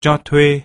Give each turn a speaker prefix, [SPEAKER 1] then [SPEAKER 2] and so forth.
[SPEAKER 1] cho thuê.